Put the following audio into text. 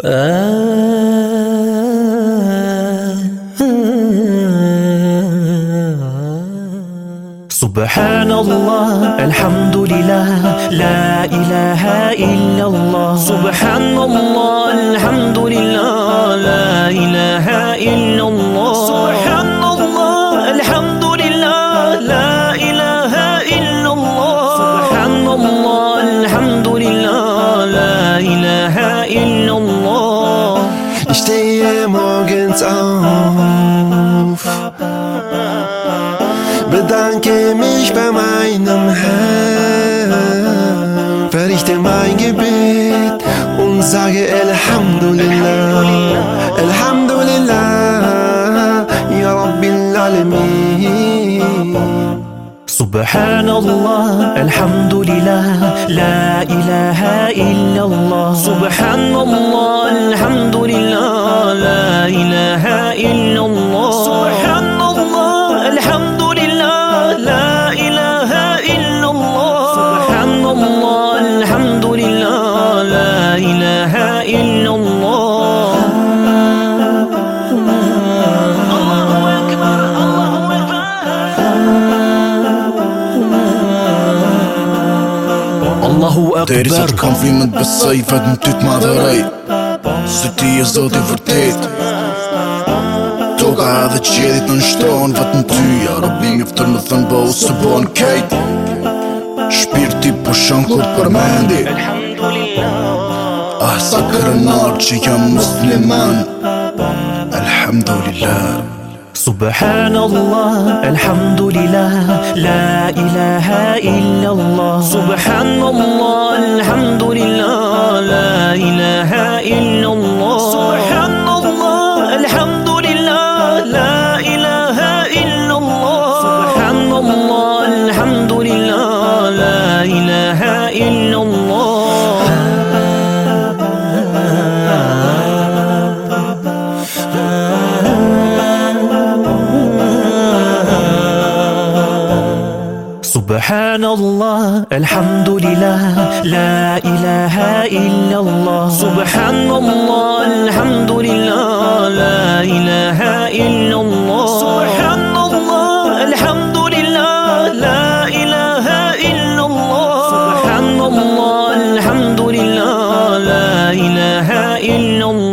سبحان الله الحمد لله لا إله إلا الله. سبحان الله الحمد لله stehe morgens auf, bedanke mich bei meinem Herrn, verrichte mein Gebet und sage Alhamdulillah, Alhamdulillah, Ya Rabbil Alamin. سبحان الله الحمد لله لا إله إلا الله سبحان الله الحمد إله إلا الله الله أكبر الله Allahu Deri sa Akbar të kam frimët besoj Vetëm ty të madhëroj Se ti e zoti vërtet Toka edhe qedit në nështronë Vetëm ty, ja Rabbi mi ftër më thënë Bo se bo në kejt Shpirti po shën kur të përmendi Sa kërënar që jam musliman Alhamdulillah سبحان الله الحمد لله لا إله إلا الله. سبحان الله الحمد لله لا إله إلا الله. سبحان الله الحمد لله لا إله إلا الله. سبحان الله. سبحان الله الحمد لله لا إله إلا الله سبحان الله الحمد لله لا إله إلا الله سبحان الله الحمد لله لا إله إلا الله سبحان الله الحمد لله لا إله إلا الله